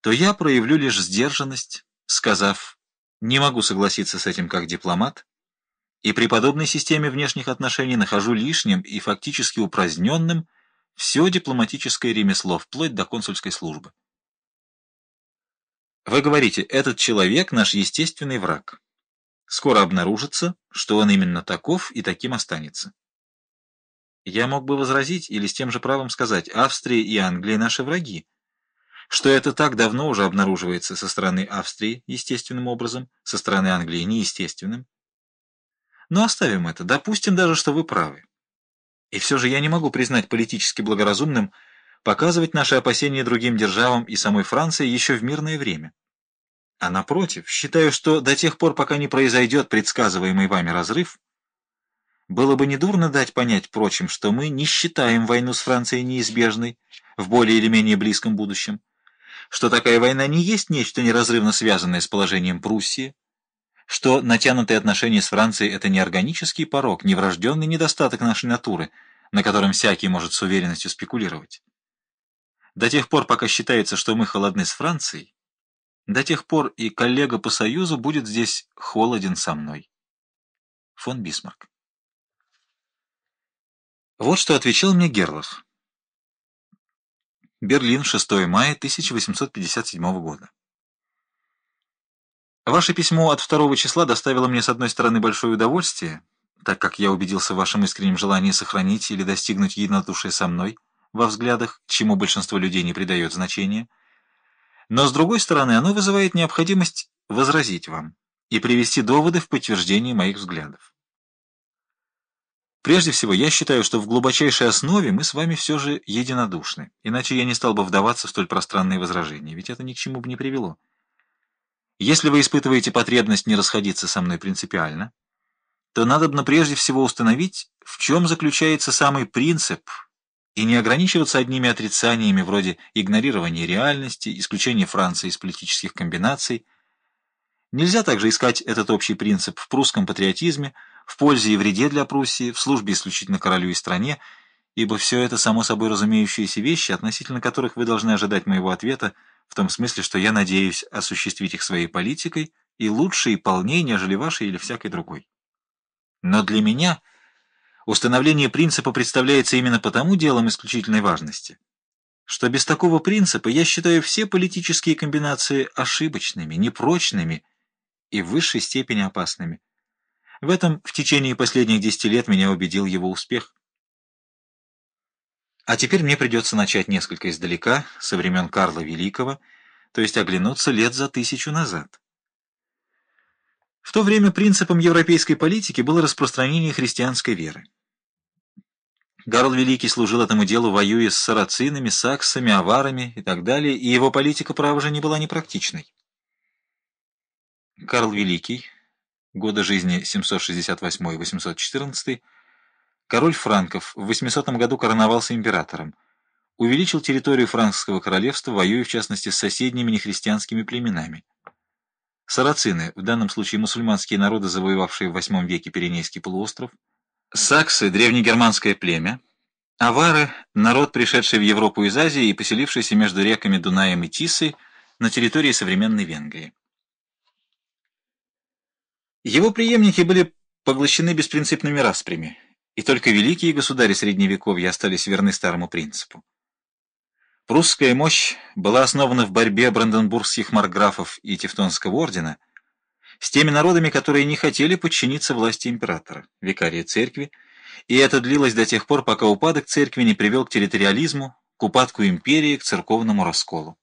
то я проявлю лишь сдержанность, сказав «не могу согласиться с этим как дипломат», и при подобной системе внешних отношений нахожу лишним и фактически упраздненным все дипломатическое ремесло, вплоть до консульской службы. Вы говорите, этот человек наш естественный враг. Скоро обнаружится, что он именно таков и таким останется. Я мог бы возразить или с тем же правом сказать, Австрия и Англия наши враги, что это так давно уже обнаруживается со стороны Австрии естественным образом, со стороны Англии неестественным. Но оставим это, допустим даже, что вы правы. И все же я не могу признать политически благоразумным показывать наши опасения другим державам и самой Франции еще в мирное время. А напротив, считаю, что до тех пор, пока не произойдет предсказываемый вами разрыв, было бы недурно дать понять прочим, что мы не считаем войну с Францией неизбежной в более или менее близком будущем, что такая война не есть нечто неразрывно связанное с положением Пруссии, что натянутые отношения с Францией – это не органический порог, не врожденный недостаток нашей натуры, на котором всякий может с уверенностью спекулировать. До тех пор, пока считается, что мы холодны с Францией, до тех пор и коллега по Союзу будет здесь холоден со мной. Фон Бисмарк. Вот что отвечал мне Герлах. Берлин, 6 мая 1857 года. Ваше письмо от 2 числа доставило мне, с одной стороны, большое удовольствие, так как я убедился в вашем искреннем желании сохранить или достигнуть единодушия со мной во взглядах, чему большинство людей не придает значения, но, с другой стороны, оно вызывает необходимость возразить вам и привести доводы в подтверждение моих взглядов. Прежде всего, я считаю, что в глубочайшей основе мы с вами все же единодушны, иначе я не стал бы вдаваться в столь пространные возражения, ведь это ни к чему бы не привело. Если вы испытываете потребность не расходиться со мной принципиально, то надобно прежде всего установить, в чем заключается самый принцип, и не ограничиваться одними отрицаниями вроде игнорирования реальности, исключения Франции из политических комбинаций. Нельзя также искать этот общий принцип в прусском патриотизме, в пользе и вреде для Пруссии, в службе исключительно королю и стране, ибо все это само собой разумеющиеся вещи, относительно которых вы должны ожидать моего ответа, в том смысле, что я надеюсь осуществить их своей политикой и лучше и полнее, нежели вашей или всякой другой. Но для меня установление принципа представляется именно потому делом исключительной важности, что без такого принципа я считаю все политические комбинации ошибочными, непрочными и в высшей степени опасными. В этом в течение последних десяти лет меня убедил его успех. А теперь мне придется начать несколько издалека, со времен Карла Великого, то есть оглянуться лет за тысячу назад. В то время принципом европейской политики было распространение христианской веры. Карл Великий служил этому делу, воюя с сарацинами, саксами, аварами и так далее, и его политика, право же, не была непрактичной. Карл Великий годы жизни 768-814, король франков в 800 году короновался императором, увеличил территорию франкского королевства, воюя в частности с соседними нехристианскими племенами. Сарацины, в данном случае мусульманские народы, завоевавшие в VIII веке Пиренейский полуостров, саксы – древнегерманское племя, авары – народ, пришедший в Европу из Азии и поселившийся между реками Дунаем и Тисой на территории современной Венгрии. Его преемники были поглощены беспринципными распрями, и только великие государи Средневековья остались верны старому принципу. Прусская мощь была основана в борьбе бранденбургских марграфов и Тевтонского ордена с теми народами, которые не хотели подчиниться власти императора, викария церкви, и это длилось до тех пор, пока упадок церкви не привел к территориализму, к упадку империи, к церковному расколу.